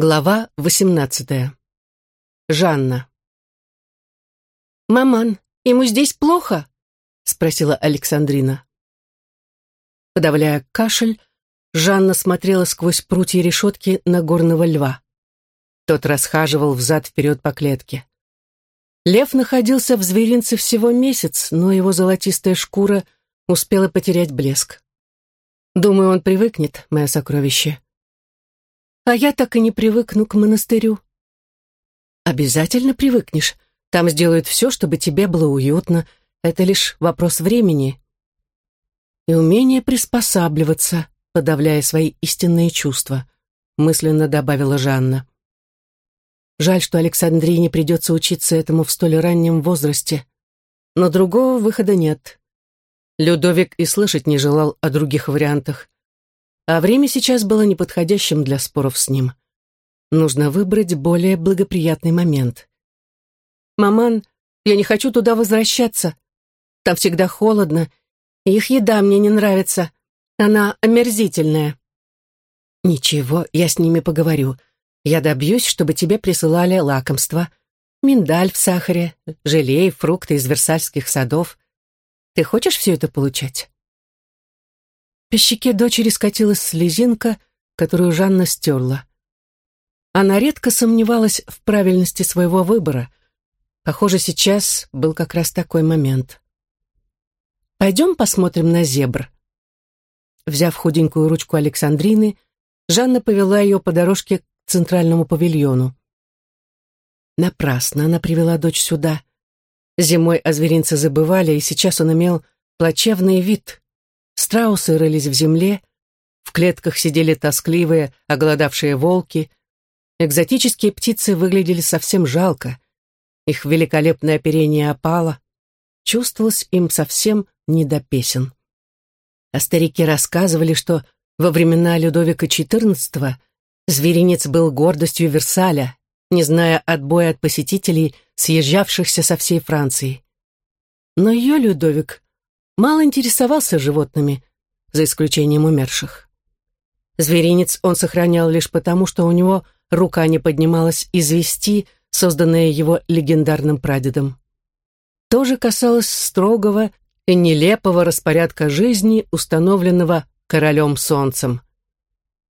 Глава восемнадцатая. Жанна. «Маман, ему здесь плохо?» — спросила Александрина. Подавляя кашель, Жанна смотрела сквозь прутья решетки на горного льва. Тот расхаживал взад-вперед по клетке. Лев находился в зверинце всего месяц, но его золотистая шкура успела потерять блеск. Думаю, он привыкнет, мое сокровище. А я так и не привыкну к монастырю. Обязательно привыкнешь. Там сделают все, чтобы тебе было уютно. Это лишь вопрос времени. И умение приспосабливаться, подавляя свои истинные чувства, мысленно добавила Жанна. Жаль, что Александрине придется учиться этому в столь раннем возрасте. Но другого выхода нет. Людовик и слышать не желал о других вариантах а время сейчас было неподходящим для споров с ним. Нужно выбрать более благоприятный момент. «Маман, я не хочу туда возвращаться. Там всегда холодно, и их еда мне не нравится. Она омерзительная». «Ничего, я с ними поговорю. Я добьюсь, чтобы тебе присылали лакомства. Миндаль в сахаре, желе фрукты из версальских садов. Ты хочешь все это получать?» По щеке дочери скатилась слезинка, которую Жанна стерла. Она редко сомневалась в правильности своего выбора. Похоже, сейчас был как раз такой момент. «Пойдем посмотрим на зебр». Взяв худенькую ручку Александрины, Жанна повела ее по дорожке к центральному павильону. Напрасно она привела дочь сюда. Зимой о зверинце забывали, и сейчас он имел плачевный вид. Страусы рылись в земле, в клетках сидели тоскливые, оголодавшие волки. Экзотические птицы выглядели совсем жалко. Их великолепное оперение опало. Чувствовалось им совсем не до песен. А старики рассказывали, что во времена Людовика XIV зверинец был гордостью Версаля, не зная отбоя от посетителей, съезжавшихся со всей Франции. Но ее Людовик мало интересовался животными, за исключением умерших. Зверинец он сохранял лишь потому, что у него рука не поднималась извести, созданное его легендарным прадедом. То же касалось строгого и нелепого распорядка жизни, установленного королем солнцем.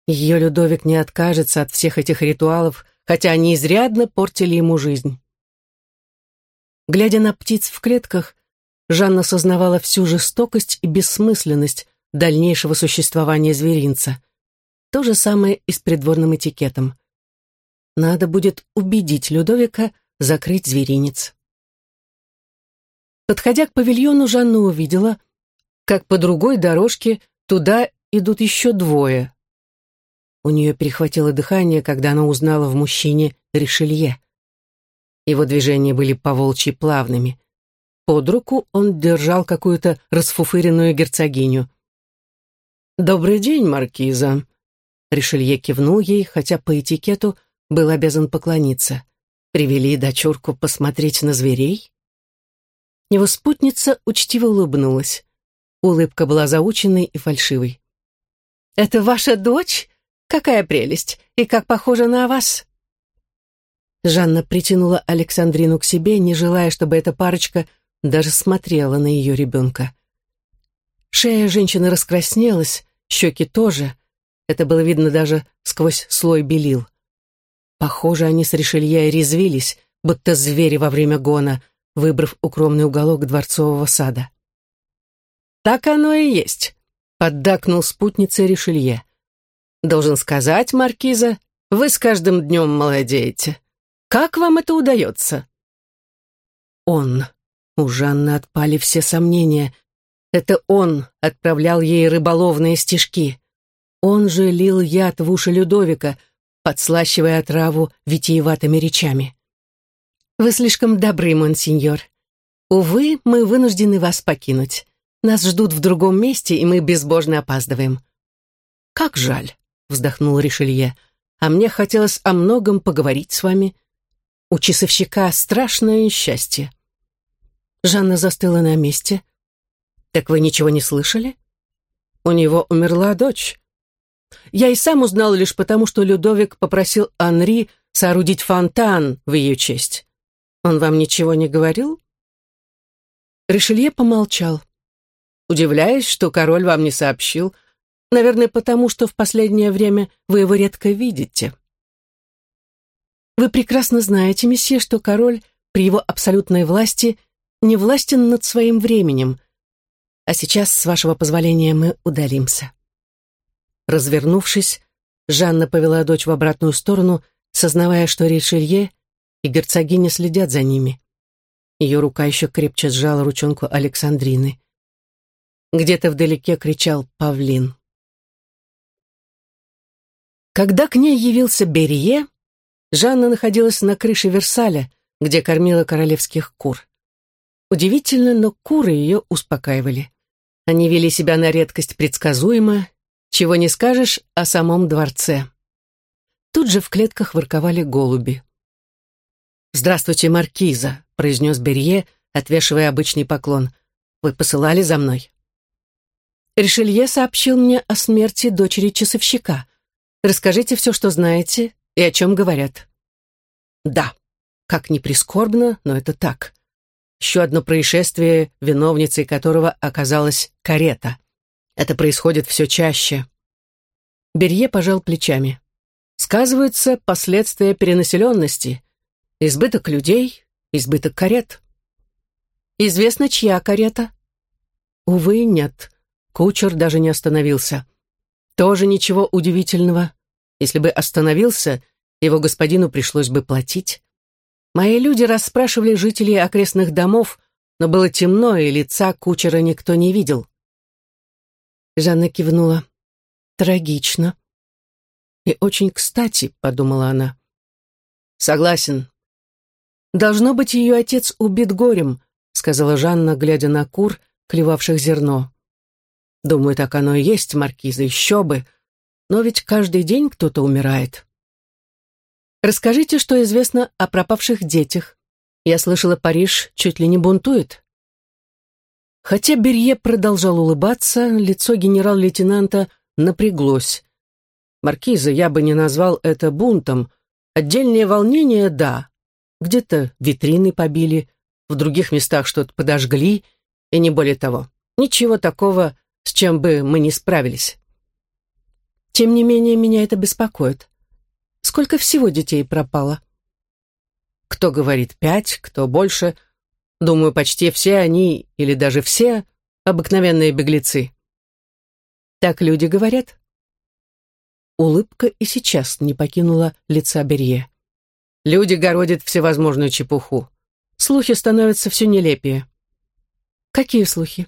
Ее Людовик не откажется от всех этих ритуалов, хотя они изрядно портили ему жизнь. Глядя на птиц в клетках, Жанна сознавала всю жестокость и бессмысленность дальнейшего существования зверинца. То же самое и с придворным этикетом. Надо будет убедить Людовика закрыть зверинец. Подходя к павильону, Жанна увидела, как по другой дорожке туда идут еще двое. У нее перехватило дыхание, когда она узнала в мужчине Ришелье. Его движения были поволчьи плавными. Под руку он держал какую-то расфуфыренную герцогиню. «Добрый день, маркиза!» Ришелье кивнул ей, хотя по этикету был обязан поклониться. «Привели дочурку посмотреть на зверей?» Его спутница учтиво улыбнулась. Улыбка была заученной и фальшивой. «Это ваша дочь? Какая прелесть! И как похожа на вас!» Жанна притянула Александрину к себе, не желая, чтобы эта парочка даже смотрела на ее ребенка. Шея женщины раскраснелась, щеки тоже. Это было видно даже сквозь слой белил. Похоже, они с Ришелье резвились, будто звери во время гона, выбрав укромный уголок дворцового сада. «Так оно и есть», — поддакнул спутница Ришелье. «Должен сказать, Маркиза, вы с каждым днем молодеете. Как вам это удается?» «Он», у Жанны отпали все сомнения. Это он отправлял ей рыболовные стишки. Он же лил яд в уши Людовика, подслащивая отраву витиеватыми речами. «Вы слишком добры, монсеньор. Увы, мы вынуждены вас покинуть. Нас ждут в другом месте, и мы безбожно опаздываем». «Как жаль», — вздохнул Ришелье. «А мне хотелось о многом поговорить с вами. У часовщика страшное счастье». Жанна застыла на месте. «Так вы ничего не слышали? У него умерла дочь. Я и сам узнал лишь потому, что Людовик попросил Анри соорудить фонтан в ее честь. Он вам ничего не говорил?» Ришелье помолчал. Удивляюсь, что король вам не сообщил. Наверное, потому что в последнее время вы его редко видите. Вы прекрасно знаете, месье, что король при его абсолютной власти не властен над своим временем. А сейчас, с вашего позволения, мы удалимся. Развернувшись, Жанна повела дочь в обратную сторону, сознавая, что Ришелье и герцогиня следят за ними. Ее рука еще крепче сжала ручонку Александрины. Где-то вдалеке кричал павлин. Когда к ней явился Берье, Жанна находилась на крыше Версаля, где кормила королевских кур. Удивительно, но куры ее успокаивали. Они вели себя на редкость предсказуемо, чего не скажешь о самом дворце. Тут же в клетках ворковали голуби. «Здравствуйте, маркиза», — произнес Берье, отвешивая обычный поклон. «Вы посылали за мной?» Ришелье сообщил мне о смерти дочери часовщика. Расскажите все, что знаете и о чем говорят. Да, как ни прискорбно, но это так. Еще одно происшествие, виновницей которого оказалась карета. Это происходит все чаще. Берье пожал плечами. Сказываются последствия перенаселенности. Избыток людей, избыток карет. Известно, чья карета? Увы, нет. Кучер даже не остановился. Тоже ничего удивительного. Если бы остановился, его господину пришлось бы платить. Мои люди расспрашивали жителей окрестных домов, но было темно, и лица кучера никто не видел. Жанна кивнула. Трагично. И очень кстати, подумала она. Согласен. Должно быть, ее отец убит горем, сказала Жанна, глядя на кур, клевавших зерно. Думаю, так оно и есть, маркиза, еще бы. Но ведь каждый день кто-то умирает. Расскажите, что известно о пропавших детях. Я слышала, Париж чуть ли не бунтует. Хотя Берье продолжал улыбаться, лицо генерал-лейтенанта напряглось. «Маркиза, я бы не назвал это бунтом. Отдельные волнения — да. Где-то витрины побили, в других местах что-то подожгли, и не более того. Ничего такого с чем бы мы не справились. Тем не менее, меня это беспокоит. Сколько всего детей пропало? Кто говорит пять, кто больше. Думаю, почти все они, или даже все, обыкновенные беглецы. Так люди говорят? Улыбка и сейчас не покинула лица Берье. Люди городят всевозможную чепуху. Слухи становятся все нелепее. Какие слухи?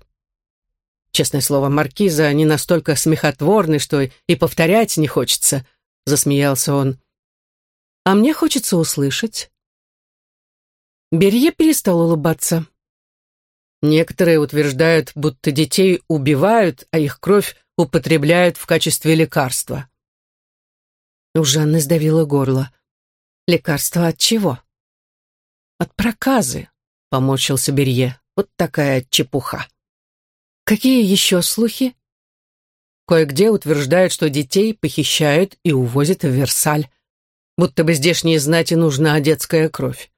Честное слово, маркиза, они настолько смехотворны, что и повторять не хочется, засмеялся он. А мне хочется услышать. Берье перестал улыбаться. Некоторые утверждают, будто детей убивают, а их кровь употребляют в качестве лекарства. У Жанны сдавило горло. Лекарство от чего? От проказы, поморщился Берье. Вот такая чепуха. Какие еще слухи? Кое-где утверждают, что детей похищают и увозят в Версаль, будто бы здешней знати нужна детская кровь.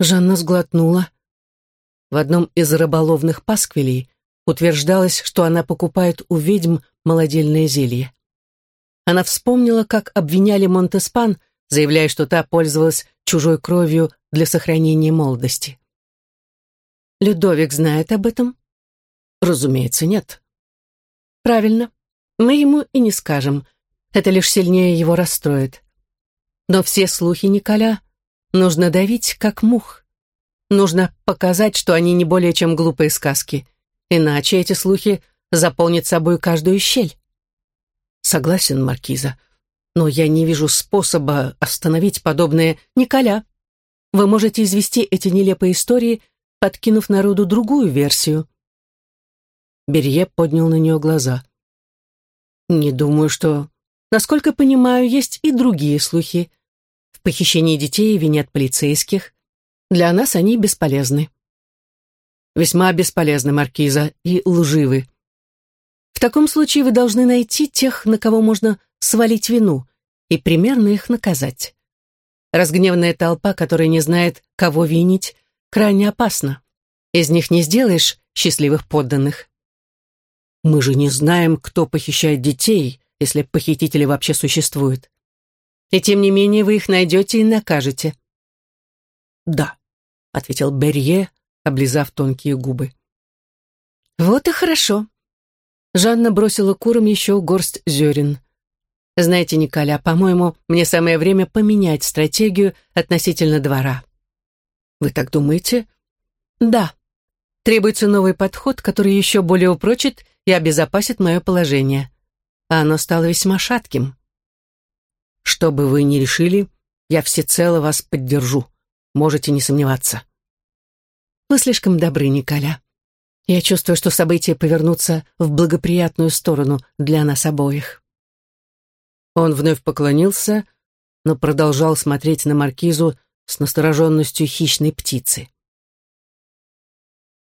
Жанна сглотнула. В одном из рыболовных пасквилей утверждалось, что она покупает у ведьм молодильное зелье. Она вспомнила, как обвиняли Монтеспан, заявляя, что та пользовалась чужой кровью для сохранения молодости. Людовик знает об этом? Разумеется, нет. Правильно. Мы ему и не скажем. Это лишь сильнее его расстроит. Но все слухи Николя нужно давить, как мух. Нужно показать, что они не более чем глупые сказки. Иначе эти слухи заполнят собой каждую щель. Согласен, Маркиза. Но я не вижу способа остановить подобное Николя. Вы можете извести эти нелепые истории, подкинув народу другую версию. Берье поднял на нее глаза. «Не думаю, что... Насколько понимаю, есть и другие слухи. В похищении детей винят полицейских. Для нас они бесполезны». «Весьма бесполезны, Маркиза, и лживы. В таком случае вы должны найти тех, на кого можно свалить вину, и примерно их наказать. Разгневанная толпа, которая не знает, кого винить, крайне опасна. Из них не сделаешь счастливых подданных. Мы же не знаем, кто похищает детей, если похитители вообще существуют. И тем не менее вы их найдете и накажете. Да, ответил Берье, облизав тонкие губы. Вот и хорошо. Жанна бросила курам еще горсть зерен. Знаете, Николя, по-моему, мне самое время поменять стратегию относительно двора. Вы так думаете? Да. Требуется новый подход, который еще более упрочит и обезопасит мое положение. А оно стало весьма шатким. Что бы вы ни решили, я всецело вас поддержу. Можете не сомневаться. Вы слишком добры, Николя. Я чувствую, что события повернутся в благоприятную сторону для нас обоих. Он вновь поклонился, но продолжал смотреть на маркизу с настороженностью хищной птицы.